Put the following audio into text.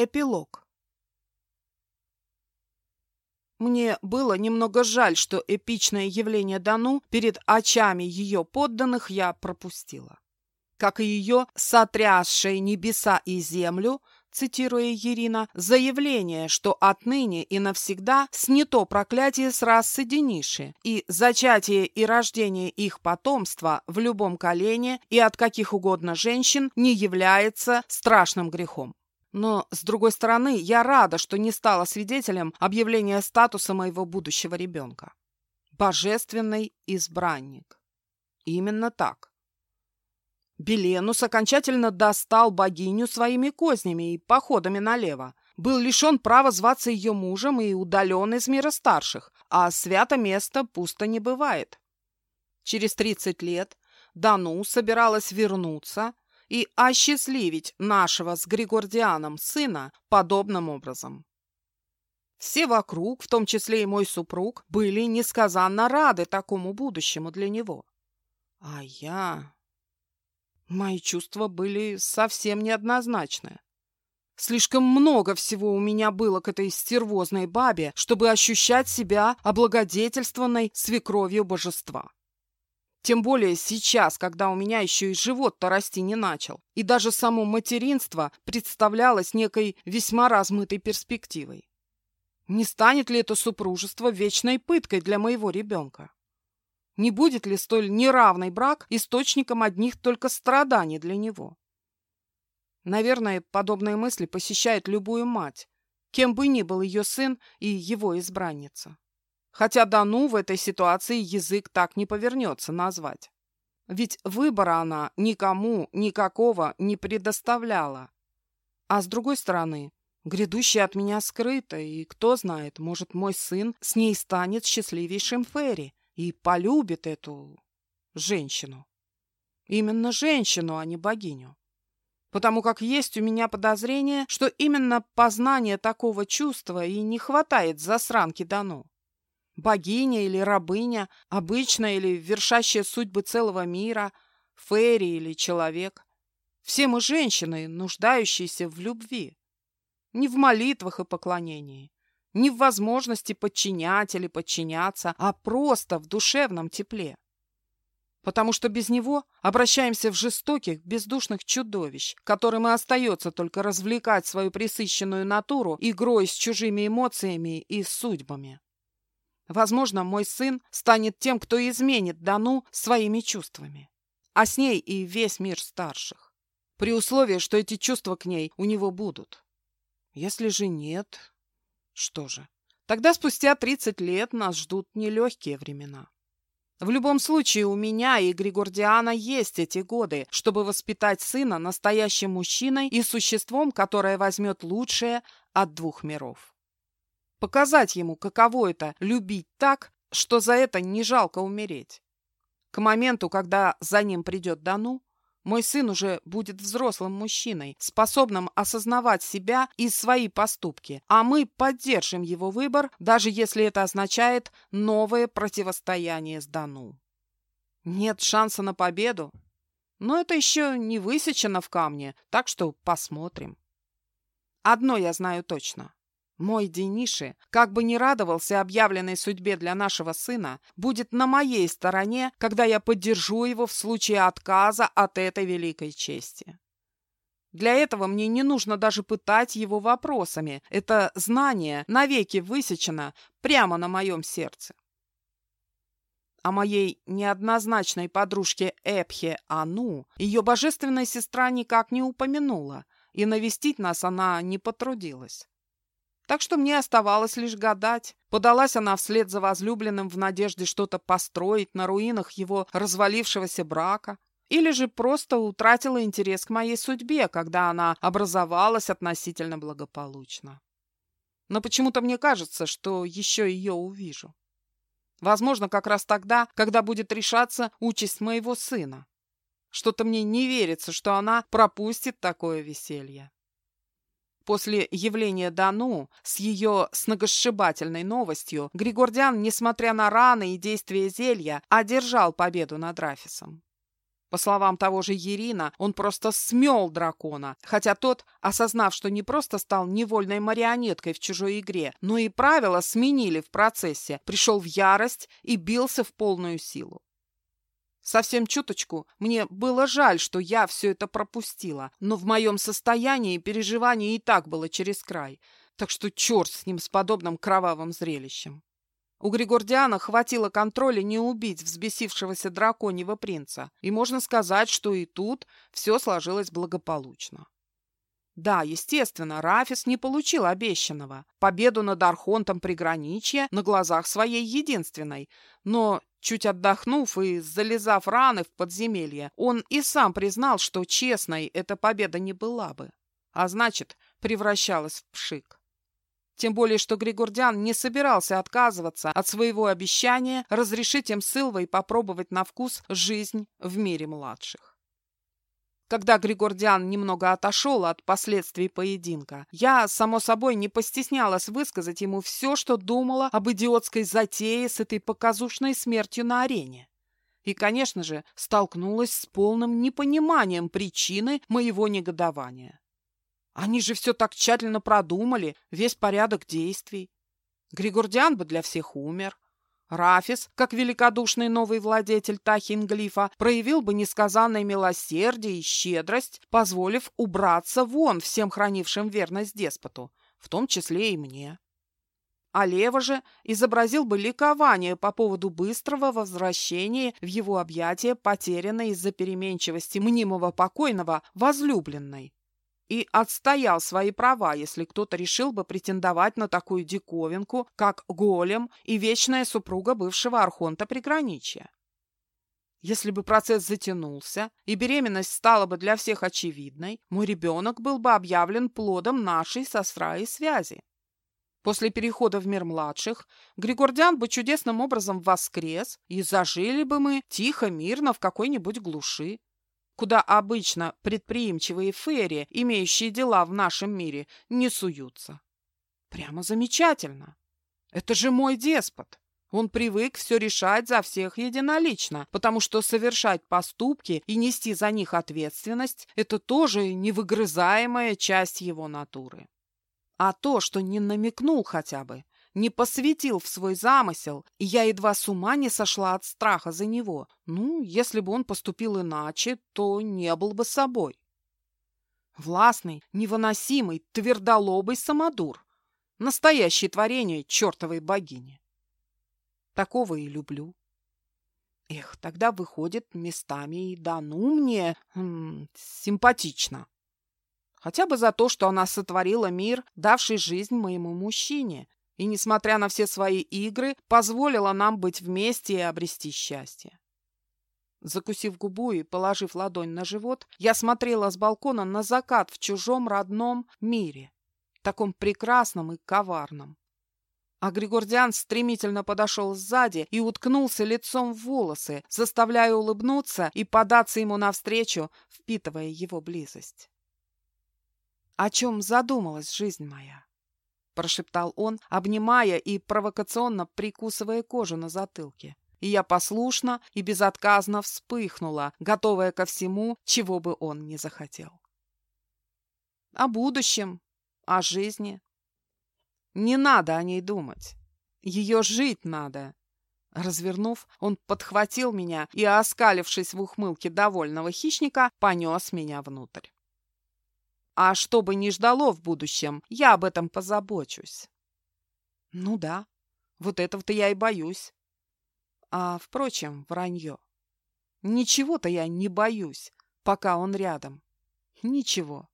Эпилог. Мне было немного жаль, что эпичное явление Дану перед очами ее подданных я пропустила. Как и ее «сотрясшие небеса и землю», цитируя Ирина, заявление, что отныне и навсегда снято проклятие с расы Дениши, и зачатие и рождение их потомства в любом колене и от каких угодно женщин не является страшным грехом. Но, с другой стороны, я рада, что не стала свидетелем объявления статуса моего будущего ребенка. Божественный избранник. Именно так. Беленус окончательно достал богиню своими кознями и походами налево. Был лишен права зваться ее мужем и удален из мира старших, а свято место пусто не бывает. Через тридцать лет Дану собиралась вернуться – и осчастливить нашего с Григордианом сына подобным образом. Все вокруг, в том числе и мой супруг, были несказанно рады такому будущему для него. А я... Мои чувства были совсем неоднозначны. Слишком много всего у меня было к этой стервозной бабе, чтобы ощущать себя облагодетельствованной свекровью божества. Тем более сейчас, когда у меня еще и живот-то расти не начал. И даже само материнство представлялось некой весьма размытой перспективой. Не станет ли это супружество вечной пыткой для моего ребенка? Не будет ли столь неравный брак источником одних только страданий для него? Наверное, подобные мысли посещают любую мать, кем бы ни был ее сын и его избранница. Хотя Дану в этой ситуации язык так не повернется назвать. Ведь выбора она никому никакого не предоставляла. А с другой стороны, грядущее от меня скрыто, и кто знает, может, мой сын с ней станет счастливейшим Ферри и полюбит эту женщину. Именно женщину, а не богиню. Потому как есть у меня подозрение, что именно познание такого чувства и не хватает засранки Дану. Богиня или рабыня, обычная или вершащая судьбы целого мира, фейри или человек. Все мы женщины, нуждающиеся в любви. Не в молитвах и поклонении, не в возможности подчинять или подчиняться, а просто в душевном тепле. Потому что без него обращаемся в жестоких, бездушных чудовищ, которым и остается только развлекать свою присыщенную натуру игрой с чужими эмоциями и судьбами. Возможно, мой сын станет тем, кто изменит Дану своими чувствами, а с ней и весь мир старших, при условии, что эти чувства к ней у него будут. Если же нет, что же, тогда спустя 30 лет нас ждут нелегкие времена. В любом случае, у меня и Григордиана есть эти годы, чтобы воспитать сына настоящим мужчиной и существом, которое возьмет лучшее от двух миров. Показать ему, каково это – любить так, что за это не жалко умереть. К моменту, когда за ним придет Дану, мой сын уже будет взрослым мужчиной, способным осознавать себя и свои поступки, а мы поддержим его выбор, даже если это означает новое противостояние с Дану. Нет шанса на победу, но это еще не высечено в камне, так что посмотрим. Одно я знаю точно. Мой Дениши, как бы не радовался объявленной судьбе для нашего сына, будет на моей стороне, когда я поддержу его в случае отказа от этой великой чести. Для этого мне не нужно даже пытать его вопросами. Это знание навеки высечено прямо на моем сердце. О моей неоднозначной подружке Эпхе Ану ее божественная сестра никак не упомянула, и навестить нас она не потрудилась. Так что мне оставалось лишь гадать, подалась она вслед за возлюбленным в надежде что-то построить на руинах его развалившегося брака, или же просто утратила интерес к моей судьбе, когда она образовалась относительно благополучно. Но почему-то мне кажется, что еще ее увижу. Возможно, как раз тогда, когда будет решаться участь моего сына. Что-то мне не верится, что она пропустит такое веселье. После явления Дану с ее сногосшибательной новостью Григордиан, несмотря на раны и действия зелья, одержал победу над Рафисом. По словам того же Ерина, он просто смел дракона, хотя тот, осознав, что не просто стал невольной марионеткой в чужой игре, но и правила сменили в процессе, пришел в ярость и бился в полную силу. Совсем чуточку мне было жаль, что я все это пропустила, но в моем состоянии переживание и так было через край, так что черт с ним с подобным кровавым зрелищем. У Григордиана хватило контроля не убить взбесившегося драконьего принца, и можно сказать, что и тут все сложилось благополучно. Да, естественно, Рафис не получил обещанного. Победу над Архонтом приграничья на глазах своей единственной. Но, чуть отдохнув и залезав раны в подземелье, он и сам признал, что честной эта победа не была бы. А значит, превращалась в пшик. Тем более, что Григордян не собирался отказываться от своего обещания разрешить им с Илвой попробовать на вкус жизнь в мире младших. Когда Григордиан немного отошел от последствий поединка, я, само собой, не постеснялась высказать ему все, что думала об идиотской затее с этой показушной смертью на арене. И, конечно же, столкнулась с полным непониманием причины моего негодования. Они же все так тщательно продумали, весь порядок действий. Григордиан бы для всех умер. Рафис, как великодушный новый владетель Тахинглифа, проявил бы несказанное милосердие и щедрость, позволив убраться вон всем хранившим верность деспоту, в том числе и мне. А Лева же изобразил бы ликование по поводу быстрого возвращения в его объятия потерянной из-за переменчивости мнимого покойного возлюбленной и отстоял свои права, если кто-то решил бы претендовать на такую диковинку, как голем и вечная супруга бывшего архонта приграничья. Если бы процесс затянулся и беременность стала бы для всех очевидной, мой ребенок был бы объявлен плодом нашей со Сраей связи. После перехода в мир младших Григордян бы чудесным образом воскрес, и зажили бы мы тихо, мирно в какой-нибудь глуши, куда обычно предприимчивые ферри, имеющие дела в нашем мире, не суются. Прямо замечательно. Это же мой деспот. Он привык все решать за всех единолично, потому что совершать поступки и нести за них ответственность – это тоже невыгрызаемая часть его натуры. А то, что не намекнул хотя бы, не посвятил в свой замысел, и я едва с ума не сошла от страха за него. Ну, если бы он поступил иначе, то не был бы собой. Властный, невыносимый, твердолобый самодур. Настоящее творение чертовой богини. Такого и люблю. Эх, тогда выходит местами и да ну мне м симпатично. Хотя бы за то, что она сотворила мир, давший жизнь моему мужчине, и, несмотря на все свои игры, позволила нам быть вместе и обрести счастье. Закусив губу и положив ладонь на живот, я смотрела с балкона на закат в чужом родном мире, таком прекрасном и коварном. А Григордиан стремительно подошел сзади и уткнулся лицом в волосы, заставляя улыбнуться и податься ему навстречу, впитывая его близость. О чем задумалась жизнь моя? Прошептал он, обнимая и провокационно прикусывая кожу на затылке. И я послушно и безотказно вспыхнула, готовая ко всему, чего бы он ни захотел. О будущем, о жизни. Не надо о ней думать. Ее жить надо. Развернув, он подхватил меня и, оскалившись в ухмылке довольного хищника, понес меня внутрь. А что бы ни ждало в будущем, я об этом позабочусь. Ну да, вот этого-то я и боюсь. А, впрочем, вранье. Ничего-то я не боюсь, пока он рядом. Ничего.